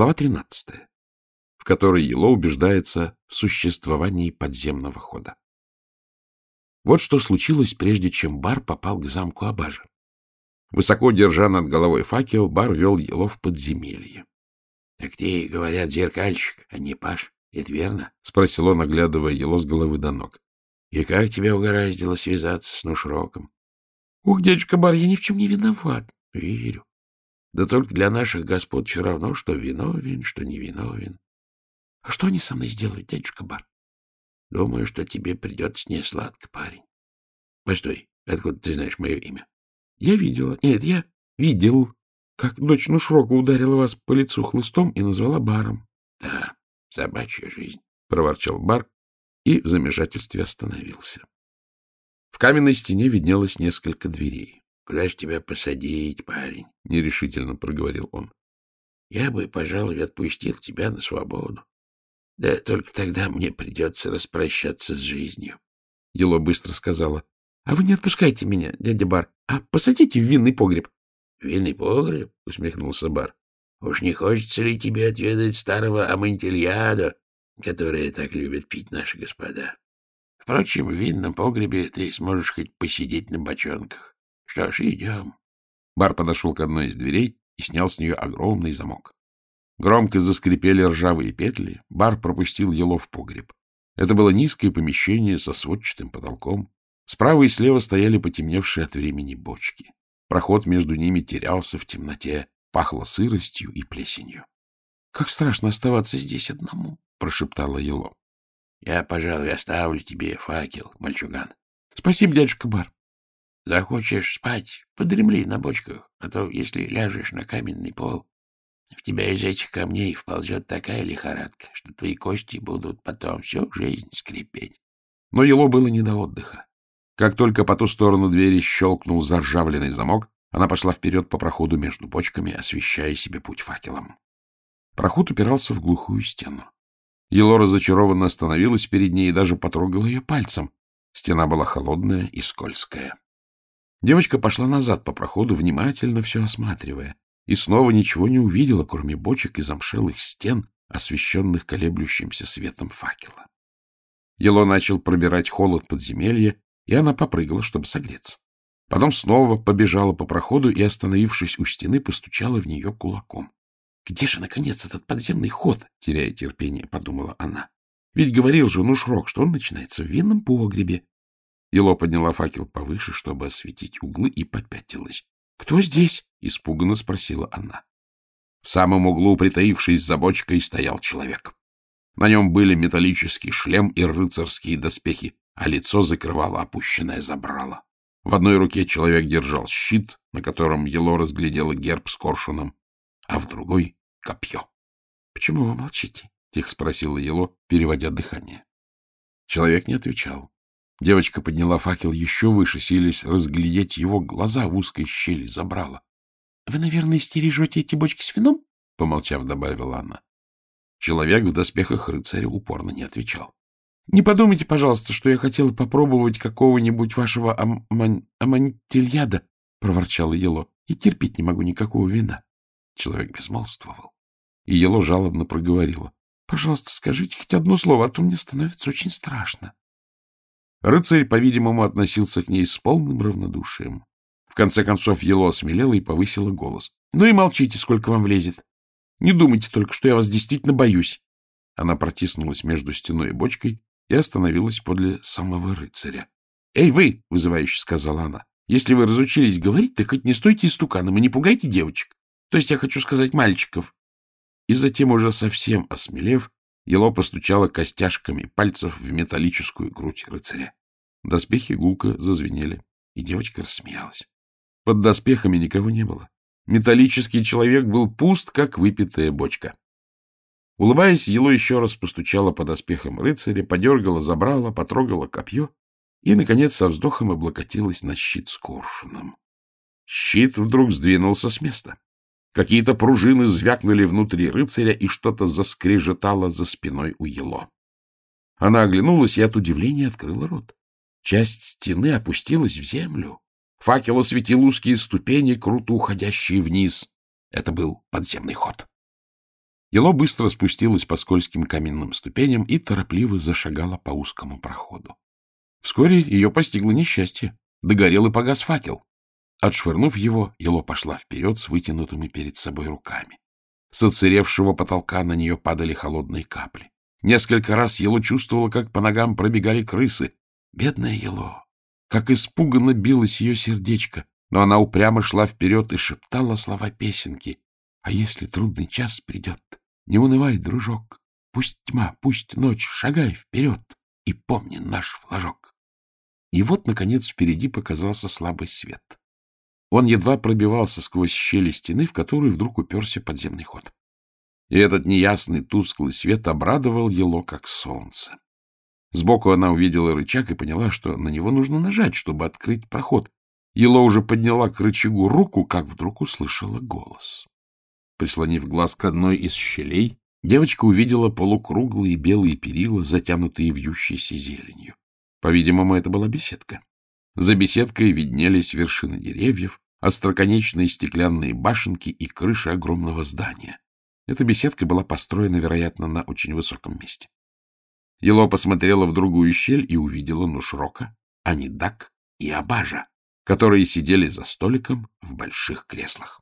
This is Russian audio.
Глава 13, в которой Ело убеждается в существовании подземного хода. Вот что случилось, прежде чем Бар попал к замку Абажа. Высоко держа над головой факел, Бар вел Ело в подземелье. — Так ты, говорят, зеркальщик, а не Паш. Это верно? — спросил он, оглядывая Ело с головы до ног. — И как тебя угораздило связаться с Нушроком? — Ух, дядюшка Бар, я ни в чем не виноват. — Верю. Да только для наших господ все равно, что виновен, что не виновен. — А что они со мной сделают, дядюшка Бар? — Думаю, что тебе придется не сладко, парень. — Постой, откуда ты знаешь мое имя? — Я видела. Нет, я видел, как дочь Нушрока ударила вас по лицу хлыстом и назвала Баром. — Да, собачья жизнь, — проворчал Бар и в замешательстве остановился. В каменной стене виднелось несколько дверей. Куда тебя посадить, парень? — нерешительно проговорил он. — Я бы, пожалуй, отпустил тебя на свободу. Да только тогда мне придется распрощаться с жизнью. Ело быстро сказала. — А вы не отпускайте меня, дядя Бар, а посадите в винный погреб. — Винный погреб? — усмехнулся Бар. — Уж не хочется ли тебе отведать старого амантильяда, которое так любят пить наши господа? Впрочем, в винном погребе ты сможешь хоть посидеть на бочонках. Что ж, идем. Бар подошел к одной из дверей и снял с нее огромный замок. Громко заскрипели ржавые петли. Бар пропустил Ело в погреб. Это было низкое помещение со сводчатым потолком. Справа и слева стояли потемневшие от времени бочки. Проход между ними терялся в темноте, пахло сыростью и плесенью. — Как страшно оставаться здесь одному, — прошептала Ело. — Я, пожалуй, оставлю тебе факел, мальчуган. — Спасибо, дядюшка Бар. Захочешь спать, подремли на бочках, а то, если ляжешь на каменный пол, в тебя из этих камней вползет такая лихорадка, что твои кости будут потом всю жизнь скрипеть. Но Ело было не до отдыха. Как только по ту сторону двери щелкнул заржавленный замок, она пошла вперед по проходу между бочками, освещая себе путь факелом. Проход упирался в глухую стену. Ело разочарованно остановилась перед ней и даже потрогала ее пальцем. Стена была холодная и скользкая. Девочка пошла назад по проходу, внимательно все осматривая, и снова ничего не увидела, кроме бочек и замшелых стен, освещенных колеблющимся светом факела. Ело начал пробирать холод подземелья, и она попрыгала, чтобы согреться. Потом снова побежала по проходу и, остановившись у стены, постучала в нее кулаком. — Где же, наконец, этот подземный ход? — теряя терпение, подумала она. — Ведь говорил же Нушрок, что он начинается в винном погребе, Ело подняла факел повыше, чтобы осветить углы, и попятилась. — Кто здесь? — испуганно спросила она. В самом углу, притаившись за бочкой, стоял человек. На нем были металлический шлем и рыцарские доспехи, а лицо закрывало опущенное забрало. В одной руке человек держал щит, на котором Ело разглядела герб с коршуном, а в другой — копье. — Почему вы молчите? — тихо спросила Ело, переводя дыхание. Человек не отвечал. Девочка подняла факел еще выше, силясь разглядеть его глаза в узкой щели забрала. — Вы, наверное, стережете эти бочки с вином? — помолчав, добавила она. Человек в доспехах рыцаря упорно не отвечал. — Не подумайте, пожалуйста, что я хотела попробовать какого-нибудь вашего аман... амантильяда, — проворчала Ело, — и терпеть не могу никакого вина. Человек безмолвствовал. И Ело жалобно проговорила. — Пожалуйста, скажите хоть одно слово, а то мне становится очень страшно. Рыцарь, по-видимому, относился к ней с полным равнодушием. В конце концов, Ело осмелела и повысила голос. — Ну и молчите, сколько вам влезет. Не думайте только, что я вас действительно боюсь. Она протиснулась между стеной и бочкой и остановилась подле самого рыцаря. — Эй, вы! — вызывающе сказала она. — Если вы разучились говорить, так хоть не стойте истуканом и не пугайте девочек. То есть я хочу сказать мальчиков. И затем, уже совсем осмелев, Ело постучала костяшками пальцев в металлическую грудь рыцаря. Доспехи гулко зазвенели, и девочка рассмеялась. Под доспехами никого не было. Металлический человек был пуст, как выпитая бочка. Улыбаясь, Ело еще раз постучала по доспехам рыцаря, подергала, забрала, потрогала копье и, наконец, со вздохом облокотилась на щит с коршуном. Щит вдруг сдвинулся с места. Какие-то пружины звякнули внутри рыцаря, и что-то заскрежетало за спиной у Ело. Она оглянулась и от удивления открыла рот. Часть стены опустилась в землю. Факел осветил узкие ступени, круто уходящие вниз. Это был подземный ход. Ело быстро спустилась по скользким каменным ступеням и торопливо зашагала по узкому проходу. Вскоре ее постигло несчастье. Догорел и погас факел. Отшвырнув его, Ело пошла вперед с вытянутыми перед собой руками. С оцаревшего потолка на нее падали холодные капли. Несколько раз Ело чувствовала, как по ногам пробегали крысы. Бедная Ело! Как испуганно билось ее сердечко, но она упрямо шла вперед и шептала слова песенки. «А если трудный час придет, не унывай, дружок, пусть тьма, пусть ночь, шагай вперед и помни наш флажок». И вот, наконец, впереди показался слабый свет. Он едва пробивался сквозь щели стены, в которую вдруг уперся подземный ход. И этот неясный тусклый свет обрадовал Ело, как солнце. Сбоку она увидела рычаг и поняла, что на него нужно нажать, чтобы открыть проход. Ело уже подняла к рычагу руку, как вдруг услышала голос. Прислонив глаз к одной из щелей, девочка увидела полукруглые белые перила, затянутые вьющейся зеленью. По-видимому, это была беседка. За беседкой виднелись вершины деревьев, остроконечные стеклянные башенки и крыши огромного здания. Эта беседка была построена, вероятно, на очень высоком месте. Ело посмотрела в другую щель и увидела Нушрока, Анидак и Абажа, которые сидели за столиком в больших креслах.